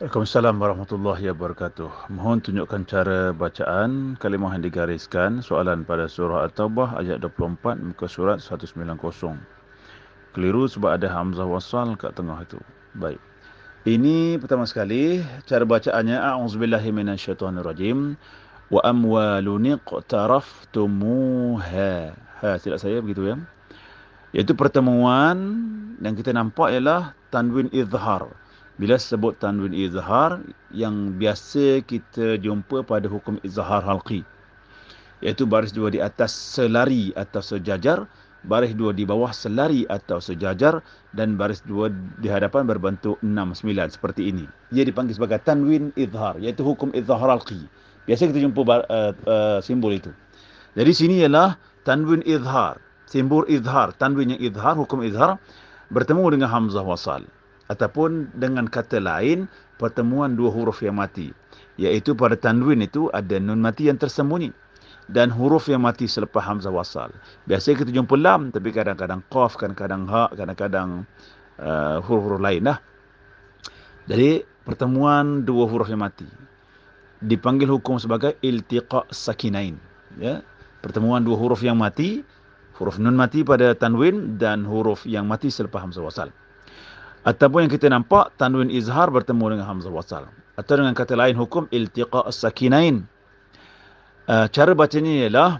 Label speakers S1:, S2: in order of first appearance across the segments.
S1: Waalaikumsalam warahmatullahi wabarakatuh. Mohon tunjukkan cara bacaan kalimah yang digariskan soalan pada surah At-Taubah ayat 24 muka surat 190. Keliru sebab ada hamzah wasal kat tengah itu. Baik. Ini pertama sekali cara bacaannya a'udzubillahi minasyaitonirrajim wa amwalun iqtaraftumuha. Ha tidak saya begitu ya. Iaitu pertemuan yang kita nampak ialah tanwin izhar bila sebut tanwin izhar yang biasa kita jumpa pada hukum izhar halqi. Iaitu baris dua di atas selari atau sejajar baris dua di bawah selari atau sejajar dan baris dua di hadapan berbentuk enam sembilan seperti ini. Ia dipanggil sebagai tanwin izhar iaitu hukum izhar halqi. Biasa kita jumpa uh, uh, simbol itu. Jadi sini ialah tanwin izhar simbol izhar tanwin yang izhar hukum izhar bertemu dengan hamzah wasal ataupun dengan kata lain pertemuan dua huruf yang mati. Iaitu pada tanwin itu ada nun mati yang tersembunyi dan huruf yang mati selepas hamzah wasal. Biasa kita jumpa lam tapi kadang-kadang qaf kadang-kadang ha kadang-kadang uh, huruf-huruf lain lah jadi pertemuan dua huruf yang mati dipanggil hukum sebagai iltiqa sakinain ya. Pertemuan dua huruf yang mati huruf nun mati pada tanwin dan huruf yang mati selepas hamzah wasal Ataupun yang kita nampak tanwin izhar bertemu dengan hamzah wasal. Atau dengan kata lain hukum iltiqa as-sakinain. Uh, cara bacanya ialah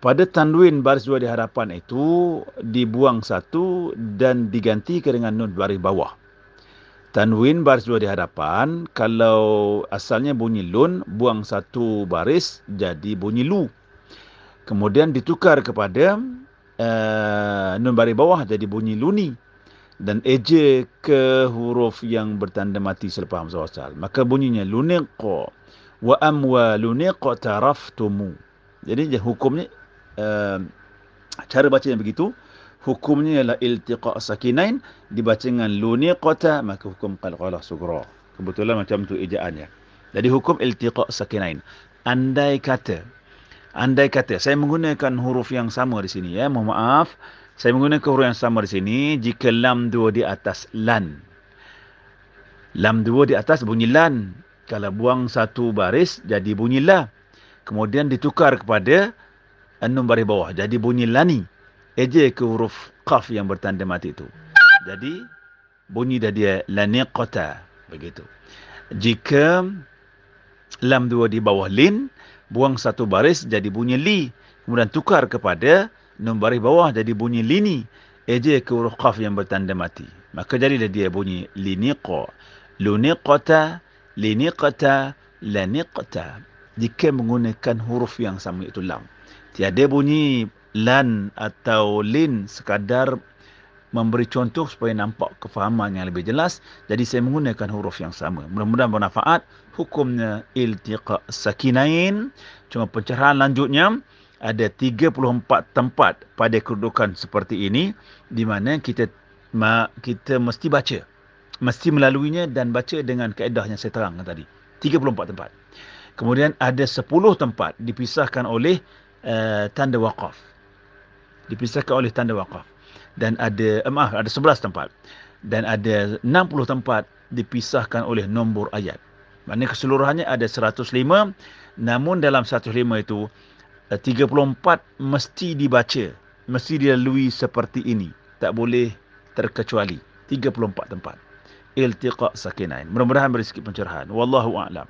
S1: pada tanwin baris dua di hadapan itu dibuang satu dan diganti dengan nun baris bawah. Tanwin baris dua di hadapan kalau asalnya bunyi lun buang satu baris jadi bunyi lu. Kemudian ditukar kepada uh, nun baris bawah jadi bunyi luni dan eja ke huruf yang bertanda mati selepas hamzah wasal maka bunyinya luniqa wa amwa luniqa taraftumu. Jadi hukumnya uh, cara baca yang begitu hukumnya ialah iltiqa sakinain dibaca dengan luniqata maka hukum qalqalah sugra kebetulan macam tu ejaannya. Jadi hukum iltiqa sakinain andai kata andai kata saya menggunakan huruf yang sama di sini ya mohon maaf saya menggunakan huruf yang sama di sini jika lam dua di atas lan. Lam dua di atas bunyi lan. Kalau buang satu baris jadi bunyi la. Kemudian ditukar kepada enam baris bawah jadi bunyi lani. Eja ke huruf qaf yang bertanda mati itu. Jadi bunyi dah dia laniqata begitu. Jika lam dua di bawah lin buang satu baris jadi bunyi li. Kemudian tukar kepada nun baris bawah jadi bunyi lini. Eja ke huruf qaf yang bertanda mati. Maka jadilah dia bunyi liniqa. Luniqata liniqata laniqata. Jika menggunakan huruf yang sama itu lam. Tiada bunyi lan atau lin sekadar memberi contoh supaya nampak kefahaman yang lebih jelas. Jadi saya menggunakan huruf yang sama. Mudah-mudahan bermanfaat. Hukumnya iltiqa sakinain. Cuma pencerahan lanjutnya ada 34 tempat pada kedudukan seperti ini di mana kita kita mesti baca mesti melaluinya dan baca dengan kaedah yang saya terangkan tadi. 34 tempat. Kemudian ada 10 tempat dipisahkan oleh uh, tanda waqaf. Dipisahkan oleh tanda waqaf. Dan ada eh, maaf ada 11 tempat. Dan ada 60 tempat dipisahkan oleh nombor ayat. Maknanya keseluruhannya ada 105 namun dalam 105 itu 34 mesti dibaca mesti dilalui seperti ini. Tak boleh terkecuali 34 tempat. Iltiqa sakinain mudah-mudahan beri sikit pencerahan. Wallahu a'lam